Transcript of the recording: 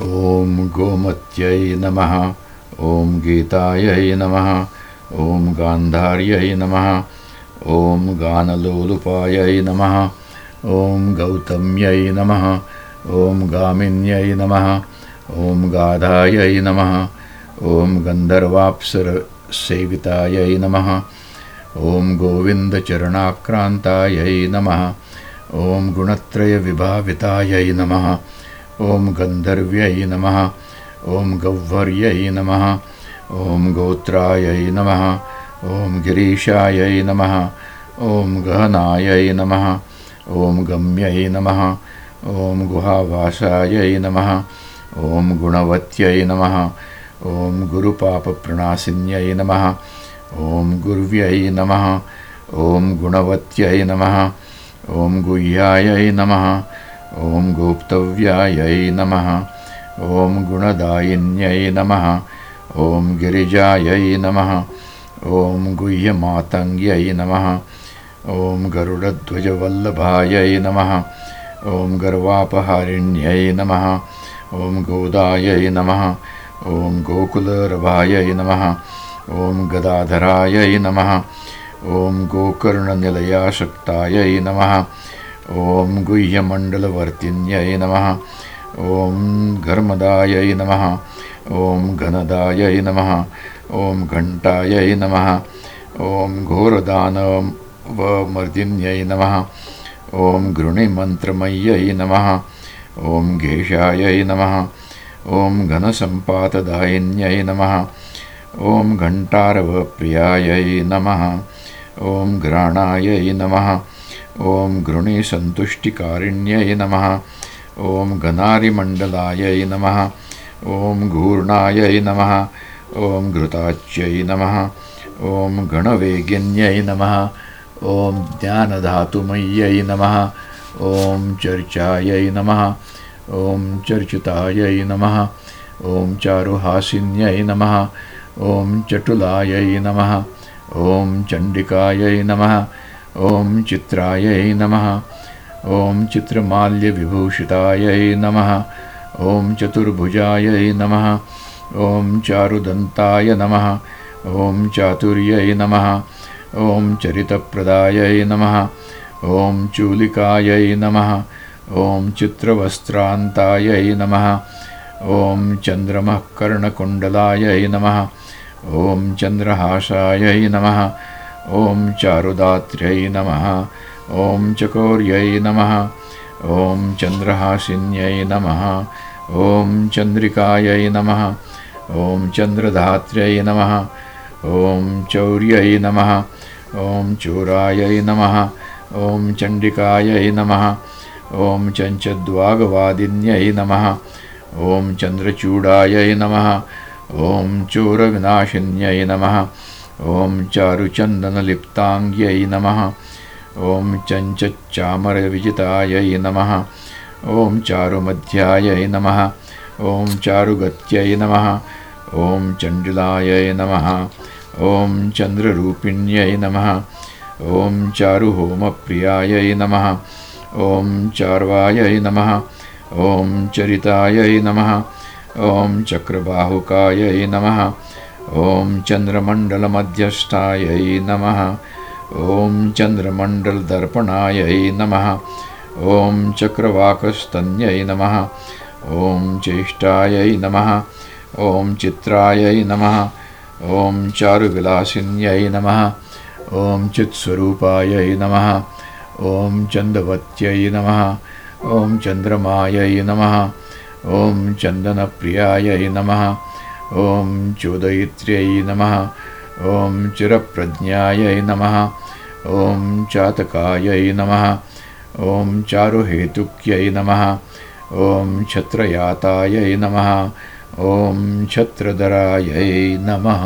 ॐ गोमत्यै नमः। ॐ गीतायै नमः। ॐ गान्धार्यै नमः। ॐ गानलोलुपायै नमः। ॐ गौतम्यै नमः। ॐ गामिन्यै नमः। ॐ गाधायै नमः। ॐ गन्धर्वाप्सरसेवितायै नमः। ॐ गोविन्दचरणाक्रान्तायै नमः। ॐ गुणत्रयविभावितायै नमः ॐ गन्धर्व्यै नमः ॐ गौवर्यै नमः ॐ गोत्रायै नमः ॐ गिरीशायै नमः ॐ गहनायै नमः ॐ गम्यै नमः ॐ गुहावासायै नमः ॐ गुणवत्यै नमः ॐ गुरुपापप्रणासिन्यै नमः ॐ गुर्व्यै नमः ॐ गुणवत्यै नमः ॐ गुह्यायै नमः ॐ गोप्तव्यायै नमः। ॐ गुणदायिन्यै नमः। ॐ गिरिजायै नमः। ॐ गुह्यमातङ्ग्यै नमः। ॐ गरुडध्वजवल्लभायै नमः। ॐ गर्वापहारिण्यै नमः। ॐ गोदायै नमः। ॐ गोकुलरभायै नमः। ॐ गदाधरायै नमः। ॐ गोकर्णनिलयाशक्तायै नमः ॐ गुह्यमण्डलवर्तिन्यै नमः। ॐ घर्मदायै नमः। ॐ घनदायै नमः। ॐ घण्टायै नमः। ॐ घोरदानवमर्दिन्यै नमः। ॐ गृणिमन्त्रमय्यै नमः। ॐ घेशायै नमः। ॐ घनसम्पातदायिन्यै नमः। ॐ घण्टारवप्रियायै नमः। ॐ घ्राणायै नमः ॐ गृणिसन्तुष्टिकारिण्यै नमः ॐ घनारिमण्डलायै नमः ॐ घूर्णायै नमः ॐ घृताच्यै नमः ॐ गणवेगिन्यै नमः ॐ ज्ञानधातुमय्यै नमः ॐ चर्चायै नमः ॐ चर्चितायै नमः ॐ चारुहासिन्यै नमः ॐ चटुलायै नमः ॐ चण्डिकायै नमः ॐ चित्रायै नमः। ॐ चित्रमाल्यविभूषितायै नमः। ॐ चतुर्भुजायै नमः। ॐ चारुदन्ताय नमः। ॐ चातुर्यै नमः। ॐ चरितप्रदायै नमः। ॐ चूलिकायै नमः। ॐ चित्रवस्त्रान्तायै नमः। ॐ चन्द्रमः कर्णकुण्डलायै नमः। ॐ चन्द्रहासायै नमः ॐ चारुदात्र्यै नमः ॐ चकोर्यै नमः ॐ चन्द्रहासिन्यै नमः ॐ चन्द्रिकायै नमः ॐ चन्द्रधात्र्यै नमः ॐ चौर्यै नमः ॐ चोरायै नमः ॐ चण्डिकायै नमः ॐ चञ्चद्वागवादिन्यै नमः ॐ चन्द्रचूडायै नमः ॐ चोरविनाशिन्यै नमः ॐ चारुचन्दनलिप्ताङ्ग्यै नमः। ॐ चञ्चच्चामरविजितायै नमः। ॐ चारुमध्यायै नमः। ॐ चारुगत्यै नमः। ॐ चण्डिलायै नमः। ॐ नमः। ॐ चारुहोमप्रियायै नमः। ॐ चार्वायै नमः। ॐ चरितायै नमः। ॐ चक्रबाहुकायै नमः। ॐ चन्द्रमण्डलमध्यष्ठायै नमः। ॐ चन्द्रमण्डलदर्पणायै नमः। ॐ चक्रवाकस्तन्यै नमः। ॐ चेष्टायै नमः। ॐ चित्रायै नमः। ॐ चारुविलासिन्यै नमः। ॐ चित्स्वरूपायै नमः। ॐ चन्दवत्यै नमः। ॐ चन्द्रमायै नमः। ॐ चन्दनप्रियायै नमः ॐ चोदयित्र्यै नमः ॐ चिरप्रज्ञायै नमः ॐ चातकायै नमः ॐ चारुहेतुक्यै नमः ॐ छत्रयातायै नमः ॐ छत्रधरायै नमः